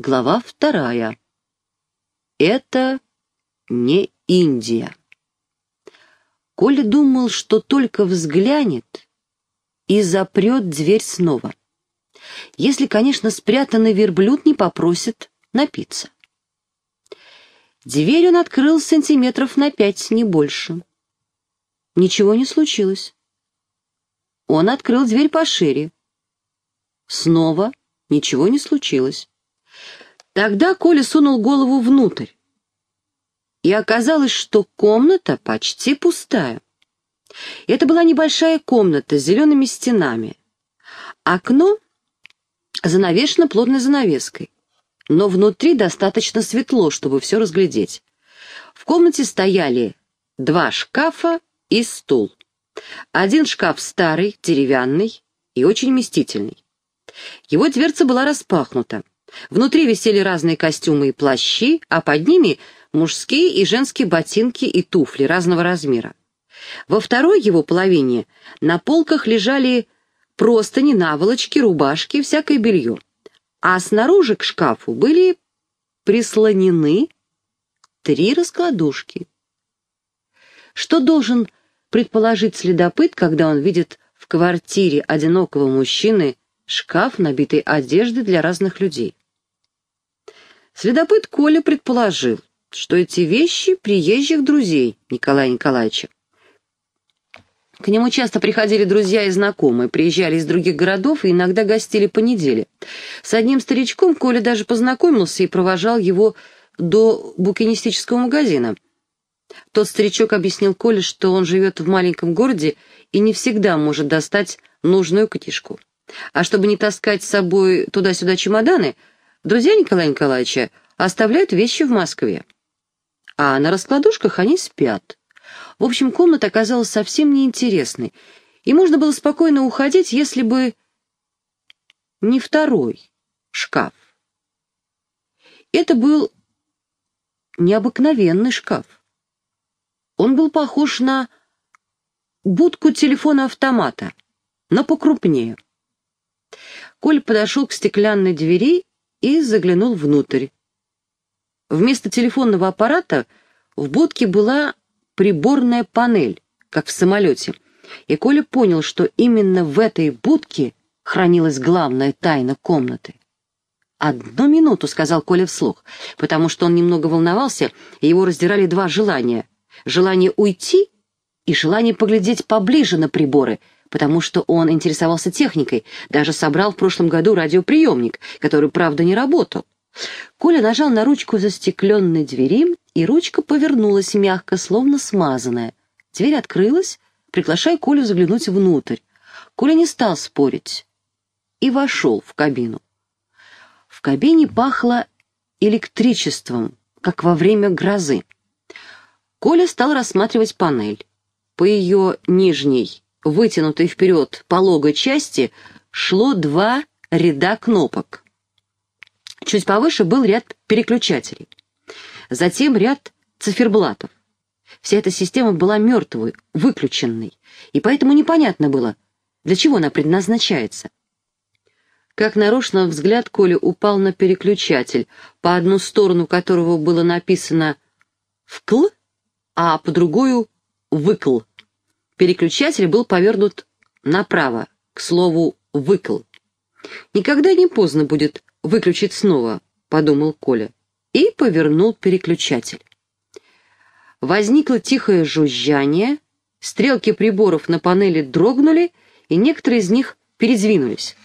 Глава вторая. Это не Индия. Коля думал, что только взглянет и запрет дверь снова. Если, конечно, спрятанный верблюд не попросит напиться. Дверь он открыл сантиметров на пять, не больше. Ничего не случилось. Он открыл дверь пошире. Снова ничего не случилось. Тогда Коля сунул голову внутрь. И оказалось, что комната почти пустая. Это была небольшая комната с зелеными стенами. Окно занавешено плотной занавеской, но внутри достаточно светло, чтобы все разглядеть. В комнате стояли два шкафа и стул. Один шкаф старый, деревянный и очень вместительный. Его дверца была распахнута. Внутри висели разные костюмы и плащи, а под ними мужские и женские ботинки и туфли разного размера. Во второй его половине на полках лежали простыни, наволочки, рубашки, всякое белье. А снаружи к шкафу были прислонены три раскладушки. Что должен предположить следопыт, когда он видит в квартире одинокого мужчины шкаф, набитый одеждой для разных людей? Следопыт Коля предположил, что эти вещи приезжих друзей Николая Николаевича. К нему часто приходили друзья и знакомые, приезжали из других городов и иногда гостили по неделе. С одним старичком Коля даже познакомился и провожал его до букинистического магазина. Тот старичок объяснил Коле, что он живет в маленьком городе и не всегда может достать нужную книжку. А чтобы не таскать с собой туда-сюда чемоданы, Друзья Николая Николаевича оставляют вещи в Москве. А на раскладушках они спят. В общем, комната оказалась совсем неинтересной, и можно было спокойно уходить, если бы не второй шкаф. Это был необыкновенный шкаф. Он был похож на будку телефона-автомата, но покрупнее. Коль подошел к стеклянной двери и заглянул внутрь. Вместо телефонного аппарата в будке была приборная панель, как в самолете, и Коля понял, что именно в этой будке хранилась главная тайна комнаты. «Одну минуту», — сказал Коля вслух, потому что он немного волновался, и его раздирали два желания. Желание уйти и желание поглядеть поближе на приборы — потому что он интересовался техникой, даже собрал в прошлом году радиоприемник, который, правда, не работал. Коля нажал на ручку застекленной двери, и ручка повернулась мягко, словно смазанная. Дверь открылась, приглашая Колю заглянуть внутрь. Коля не стал спорить и вошел в кабину. В кабине пахло электричеством, как во время грозы. Коля стал рассматривать панель. По ее нижней вытянутой вперед пологой части шло два ряда кнопок. Чуть повыше был ряд переключателей. Затем ряд циферблатов. Вся эта система была мертвой, выключенной, и поэтому непонятно было, для чего она предназначается. Как нарочно взгляд Коли упал на переключатель, по одну сторону которого было написано «вкл», а по другую «выкл». Переключатель был повернут направо, к слову, «выкл». «Никогда не поздно будет выключить снова», — подумал Коля, и повернул переключатель. Возникло тихое жужжание, стрелки приборов на панели дрогнули, и некоторые из них передвинулись.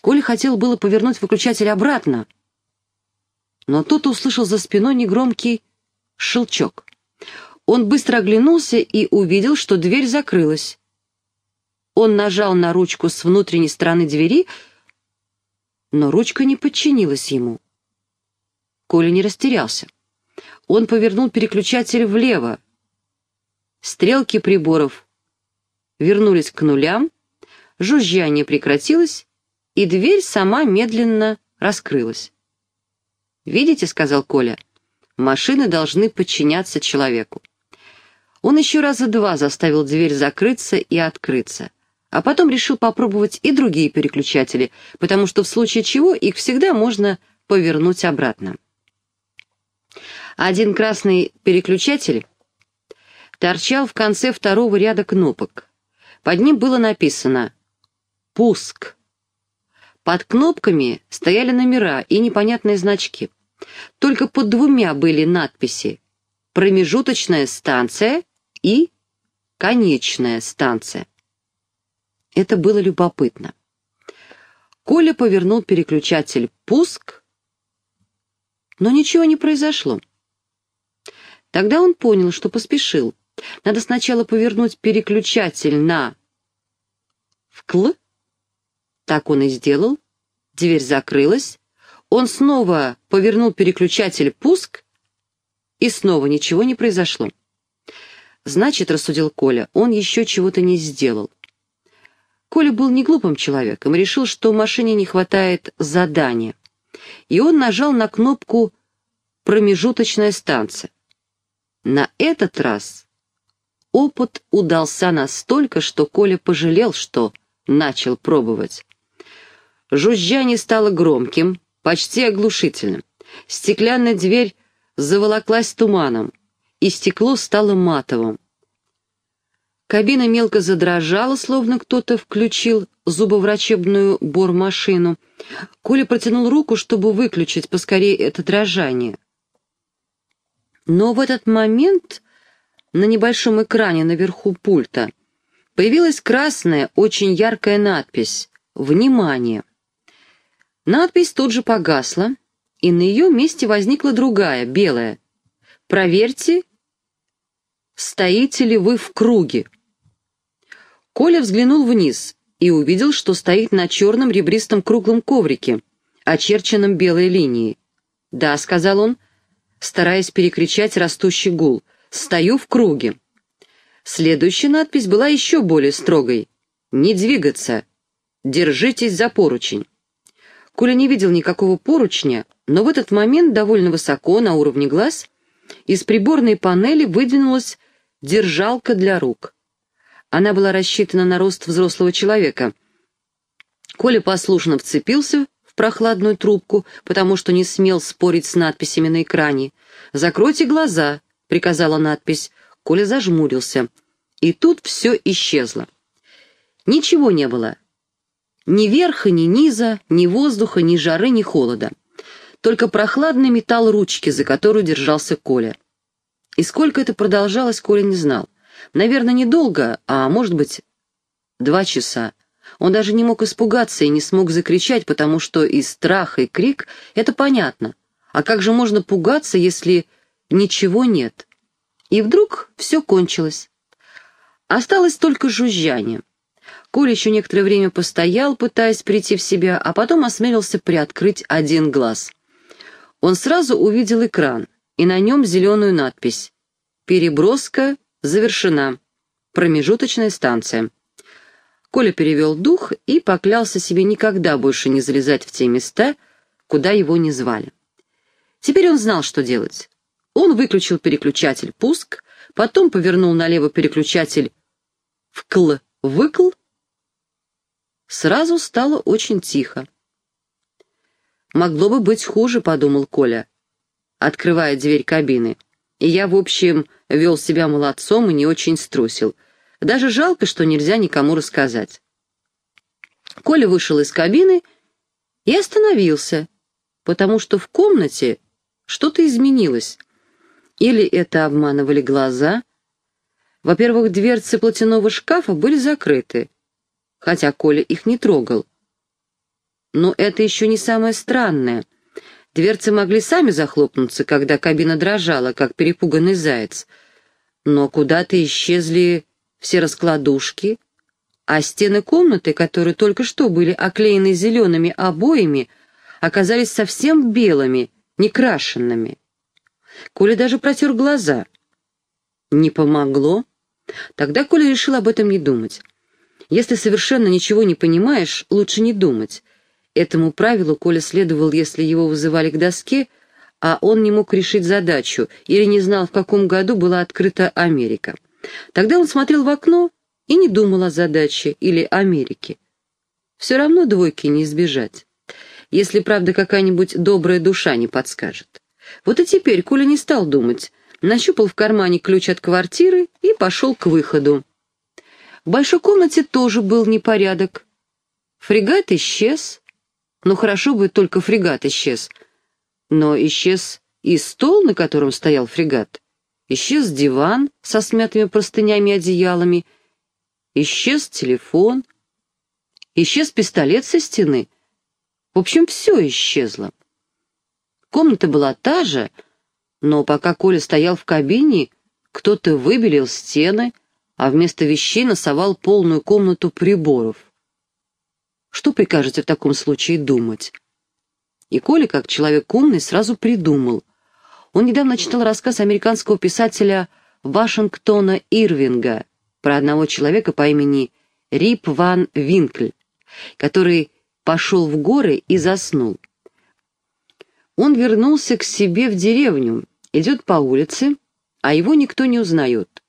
Коля хотел было повернуть выключатель обратно, но тут услышал за спиной негромкий щелчок. Он быстро оглянулся и увидел, что дверь закрылась. Он нажал на ручку с внутренней стороны двери, но ручка не подчинилась ему. Коля не растерялся. Он повернул переключатель влево. Стрелки приборов вернулись к нулям, жужжание прекратилось, и дверь сама медленно раскрылась. «Видите», — сказал Коля, — «машины должны подчиняться человеку». Он еще раза два заставил дверь закрыться и открыться, а потом решил попробовать и другие переключатели, потому что в случае чего их всегда можно повернуть обратно. Один красный переключатель торчал в конце второго ряда кнопок. Под ним было написано «Пуск». Под кнопками стояли номера и непонятные значки. Только под двумя были надписи «Промежуточная станция» и «Конечная станция». Это было любопытно. Коля повернул переключатель «Пуск», но ничего не произошло. Тогда он понял, что поспешил. Надо сначала повернуть переключатель на «вкл». Так он и сделал. Дверь закрылась. Он снова повернул переключатель «пуск», и снова ничего не произошло. Значит, рассудил Коля, он еще чего-то не сделал. Коля был не глупым человеком и решил, что машине не хватает задания. И он нажал на кнопку «Промежуточная станция». На этот раз опыт удался настолько, что Коля пожалел, что начал пробовать. Жужжание стало громким, почти оглушительным. Стеклянная дверь заволоклась туманом, и стекло стало матовым. Кабина мелко задрожала, словно кто-то включил зубоврачебную бормашину. Коля протянул руку, чтобы выключить поскорее это дрожание. Но в этот момент на небольшом экране наверху пульта появилась красная, очень яркая надпись «Внимание!». Надпись тут же погасла, и на ее месте возникла другая, белая. «Проверьте, стоите ли вы в круге». Коля взглянул вниз и увидел, что стоит на черном ребристом круглом коврике, очерченном белой линией. «Да», — сказал он, стараясь перекричать растущий гул, — «стою в круге». Следующая надпись была еще более строгой. «Не двигаться. Держитесь за поручень». Коля не видел никакого поручня, но в этот момент довольно высоко, на уровне глаз, из приборной панели выдвинулась держалка для рук. Она была рассчитана на рост взрослого человека. Коля послушно вцепился в прохладную трубку, потому что не смел спорить с надписями на экране. «Закройте глаза», — приказала надпись. Коля зажмурился. И тут все исчезло. Ничего не было. Ни верха, ни низа, ни воздуха, ни жары, ни холода. Только прохладный металл ручки, за которую держался Коля. И сколько это продолжалось, Коля не знал. Наверное, недолго, а может быть, два часа. Он даже не мог испугаться и не смог закричать, потому что и страх, и крик — это понятно. А как же можно пугаться, если ничего нет? И вдруг все кончилось. Осталось только жужжание. Коля еще некоторое время постоял, пытаясь прийти в себя, а потом осмелился приоткрыть один глаз. Он сразу увидел экран, и на нем зеленую надпись «Переброска завершена. Промежуточная станция. Коля перевел дух и поклялся себе никогда больше не залезать в те места, куда его не звали. Теперь он знал, что делать. Он выключил переключатель «Пуск», потом повернул налево переключатель «Вкл-выкл». Сразу стало очень тихо. «Могло бы быть хуже», — подумал Коля, открывая дверь кабины. И я, в общем, вел себя молодцом и не очень струсил. Даже жалко, что нельзя никому рассказать. Коля вышел из кабины и остановился, потому что в комнате что-то изменилось. Или это обманывали глаза. Во-первых, дверцы платяного шкафа были закрыты, хотя Коля их не трогал. Но это еще не самое странное — Дверцы могли сами захлопнуться, когда кабина дрожала, как перепуганный заяц. Но куда-то исчезли все раскладушки, а стены комнаты, которые только что были оклеены зелеными обоями, оказались совсем белыми, некрашенными. Коля даже протер глаза. Не помогло. Тогда Коля решил об этом не думать. Если совершенно ничего не понимаешь, лучше не думать. Этому правилу Коля следовал, если его вызывали к доске, а он не мог решить задачу или не знал, в каком году была открыта Америка. Тогда он смотрел в окно и не думал о задаче или Америке. Все равно двойки не избежать. если, правда, какая-нибудь добрая душа не подскажет. Вот и теперь Коля не стал думать, нащупал в кармане ключ от квартиры и пошел к выходу. В большой комнате тоже был непорядок. Фрегат исчез. Ну, хорошо бы только фрегат исчез. Но исчез и стол, на котором стоял фрегат. Исчез диван со смятыми простынями и одеялами. Исчез телефон. Исчез пистолет со стены. В общем, все исчезло. Комната была та же, но пока Коля стоял в кабине, кто-то выбелил стены, а вместо вещей носовал полную комнату приборов. Что прикажете в таком случае думать? И Коля, как человек умный, сразу придумал. Он недавно читал рассказ американского писателя Вашингтона Ирвинга про одного человека по имени Рип Ван Винкль, который пошел в горы и заснул. Он вернулся к себе в деревню, идет по улице, а его никто не узнает.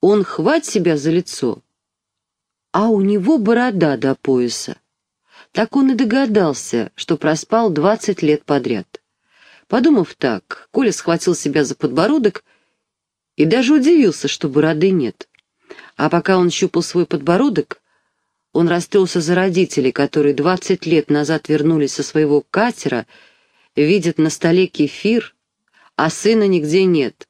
Он хват себя за лицо, а у него борода до пояса. Так он и догадался, что проспал двадцать лет подряд. Подумав так, Коля схватил себя за подбородок и даже удивился, что бороды нет. А пока он щупал свой подбородок, он расстроился за родителей, которые двадцать лет назад вернулись со своего катера видят на столе кефир, а сына нигде нет.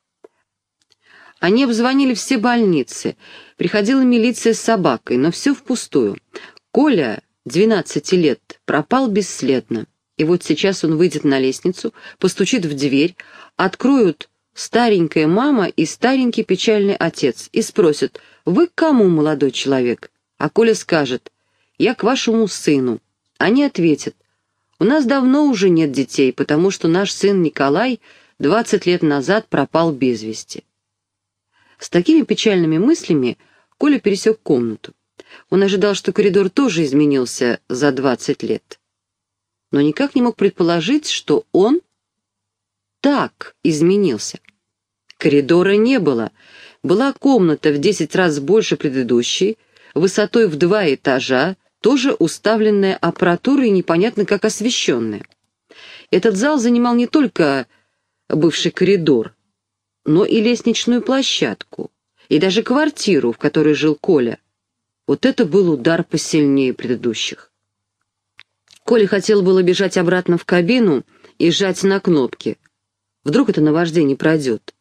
Они обзвонили все больницы, приходила милиция с собакой, но все впустую. Коля, 12 лет, пропал бесследно. И вот сейчас он выйдет на лестницу, постучит в дверь, откроют старенькая мама и старенький печальный отец и спросят, «Вы к кому, молодой человек?» А Коля скажет, «Я к вашему сыну». Они ответят, у нас давно уже нет детей, потому что наш сын Николай 20 лет назад пропал без вести. С такими печальными мыслями Коля пересек комнату. Он ожидал, что коридор тоже изменился за 20 лет. Но никак не мог предположить, что он так изменился. Коридора не было. Была комната в 10 раз больше предыдущей, высотой в два этажа, тоже уставленная аппаратурой непонятно как освещенная. Этот зал занимал не только бывший коридор, но и лестничную площадку, и даже квартиру, в которой жил Коля. Вот это был удар посильнее предыдущих. Коля хотел было бежать обратно в кабину и сжать на кнопки. Вдруг это наваждение пройдет.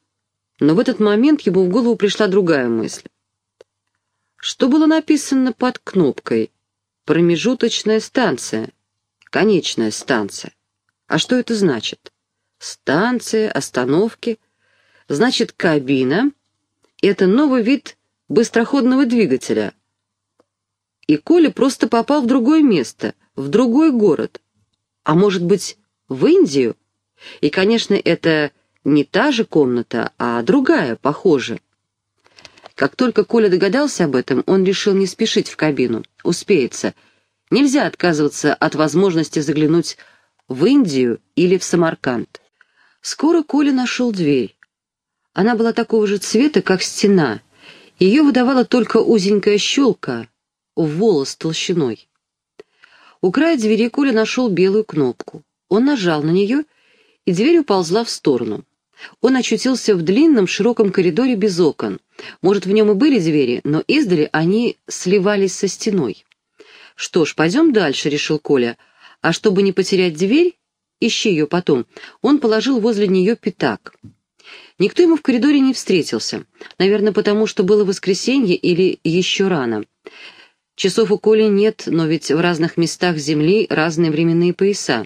Но в этот момент ему в голову пришла другая мысль. Что было написано под кнопкой? Промежуточная станция. Конечная станция. А что это значит? Станция, остановки. Значит, кабина — это новый вид быстроходного двигателя. И Коля просто попал в другое место, в другой город. А может быть, в Индию? И, конечно, это не та же комната, а другая, похожая. Как только Коля догадался об этом, он решил не спешить в кабину. Успеется. Нельзя отказываться от возможности заглянуть в Индию или в Самарканд. Скоро Коля нашел дверь. Она была такого же цвета, как стена. Ее выдавала только узенькая щелка волос толщиной. У края двери Коля нашел белую кнопку. Он нажал на нее, и дверь уползла в сторону. Он очутился в длинном широком коридоре без окон. Может, в нем и были двери, но издали они сливались со стеной. «Что ж, пойдем дальше», — решил Коля. А чтобы не потерять дверь, ищи ее потом, он положил возле нее пятак. Никто ему в коридоре не встретился. Наверное, потому что было воскресенье или еще рано. Часов у Коли нет, но ведь в разных местах Земли разные временные пояса.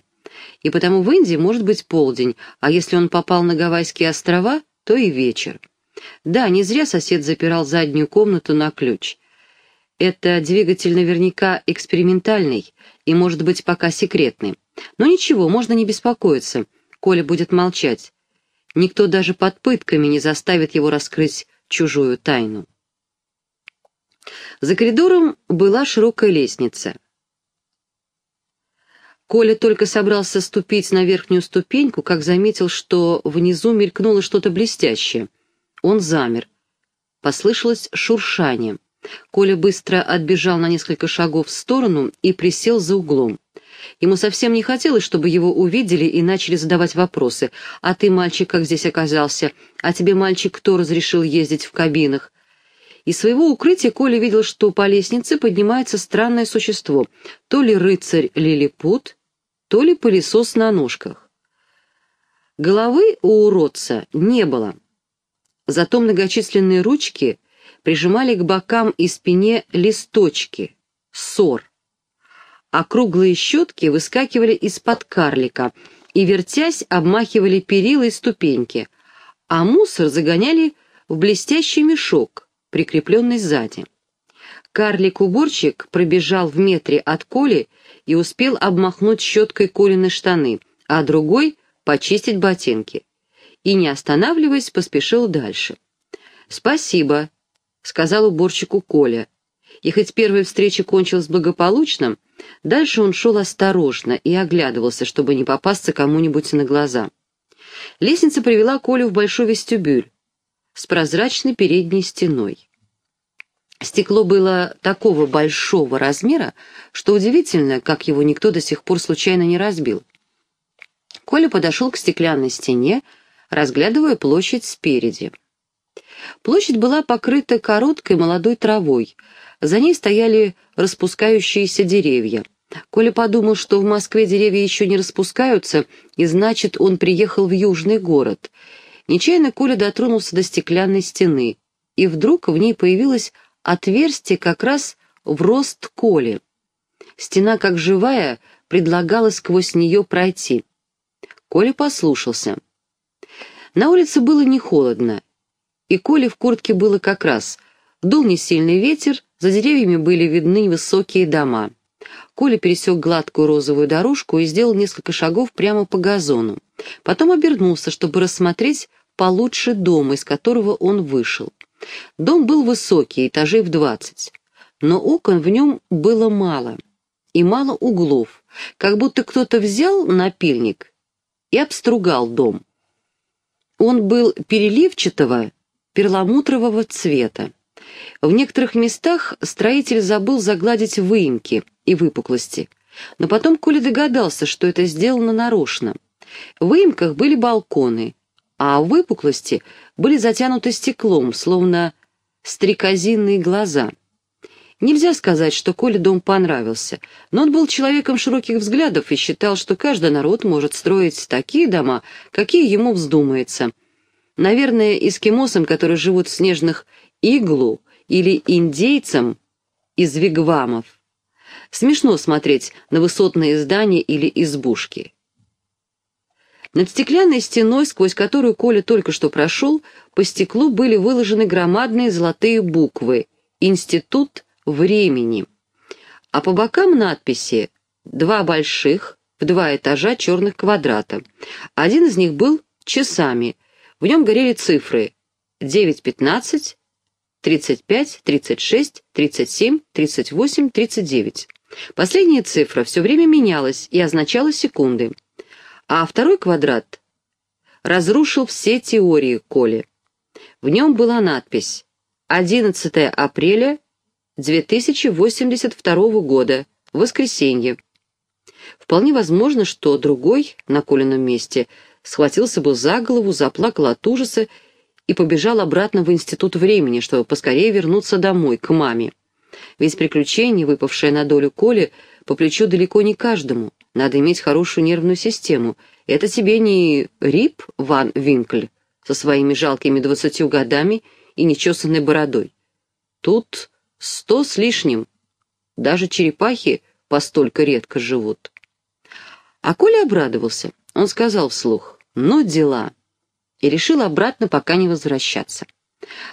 И потому в Индии может быть полдень, а если он попал на Гавайские острова, то и вечер. Да, не зря сосед запирал заднюю комнату на ключ. Это двигатель наверняка экспериментальный и, может быть, пока секретный. Но ничего, можно не беспокоиться. Коля будет молчать. Никто даже под пытками не заставит его раскрыть чужую тайну. За коридором была широкая лестница. Коля только собрался ступить на верхнюю ступеньку, как заметил, что внизу мелькнуло что-то блестящее. Он замер. Послышалось шуршание. Коля быстро отбежал на несколько шагов в сторону и присел за углом. Ему совсем не хотелось, чтобы его увидели и начали задавать вопросы. «А ты, мальчик, как здесь оказался? А тебе, мальчик, кто разрешил ездить в кабинах?» Из своего укрытия Коля видел, что по лестнице поднимается странное существо. То ли рыцарь Лилипут, то ли пылесос на ножках. Головы у уродца не было. Зато многочисленные ручки прижимали к бокам и спине листочки, сор а круглые щетки выскакивали из-под карлика и, вертясь, обмахивали перила и ступеньки, а мусор загоняли в блестящий мешок, прикрепленный сзади. Карлик-уборщик пробежал в метре от Коли и успел обмахнуть щеткой Колины штаны, а другой — почистить ботинки. И, не останавливаясь, поспешил дальше. «Спасибо», — сказал уборщику Коля. И хоть первая встреча кончилась благополучно, Дальше он шел осторожно и оглядывался, чтобы не попасться кому-нибудь на глаза. Лестница привела Колю в большой вестибюль с прозрачной передней стеной. Стекло было такого большого размера, что удивительно, как его никто до сих пор случайно не разбил. Коля подошел к стеклянной стене, разглядывая площадь спереди. Площадь была покрыта короткой молодой травой, за ней стояли распускающиеся деревья. Коля подумал, что в Москве деревья еще не распускаются, и значит, он приехал в южный город. Нечаянно Коля дотронулся до стеклянной стены, и вдруг в ней появилось отверстие как раз в рост Коли. Стена, как живая, предлагала сквозь нее пройти. Коля послушался. На улице было не холодно, и Коле в куртке было как раз. Дул несильный ветер, за деревьями были видны высокие дома. Коля пересек гладкую розовую дорожку и сделал несколько шагов прямо по газону. Потом обернулся, чтобы рассмотреть получше дом, из которого он вышел. Дом был высокий, этажей в двадцать, но окон в нем было мало, и мало углов, как будто кто-то взял напильник и обстругал дом. Он был переливчатого, перламутрового цвета. В некоторых местах строитель забыл загладить выемки и выпуклости, но потом Коля догадался, что это сделано нарочно. В выемках были балконы, а выпуклости были затянуты стеклом, словно стрекозинные глаза. Нельзя сказать, что Коле дом понравился, но он был человеком широких взглядов и считал, что каждый народ может строить такие дома, какие ему вздумается. Наверное, эскимосам, которые живут в снежных иглу, или индейцам из вигвамов. Смешно смотреть на высотные здания или избушки. Над стеклянной стеной, сквозь которую Коля только что прошел, по стеклу были выложены громадные золотые буквы «Институт времени», а по бокам надписи «Два больших» в два этажа черных квадрата. Один из них был часами, в нем горели цифры 9.15, 35, 36, 37, 38, 39. Последняя цифра все время менялась и означала секунды. А второй квадрат разрушил все теории Коли. В нем была надпись «11 апреля 2082 года, воскресенье». Вполне возможно, что другой на Колином месте схватился бы за голову, заплакал от ужаса и побежал обратно в институт времени, чтобы поскорее вернуться домой, к маме. Ведь приключение, выпавшее на долю Коли, по плечу далеко не каждому. Надо иметь хорошую нервную систему. Это тебе не Рип Ван Винкль со своими жалкими двадцатью годами и нечесанной бородой. Тут сто с лишним. Даже черепахи постолько редко живут. А Коля обрадовался. Он сказал вслух, «Ну, дела» и решил обратно пока не возвращаться.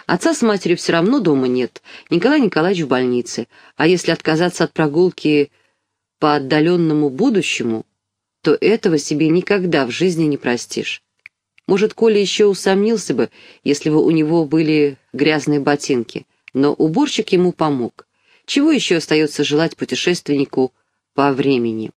Отца с матерью все равно дома нет, Николай Николаевич в больнице, а если отказаться от прогулки по отдаленному будущему, то этого себе никогда в жизни не простишь. Может, Коля еще усомнился бы, если бы у него были грязные ботинки, но уборщик ему помог. Чего еще остается желать путешественнику по времени?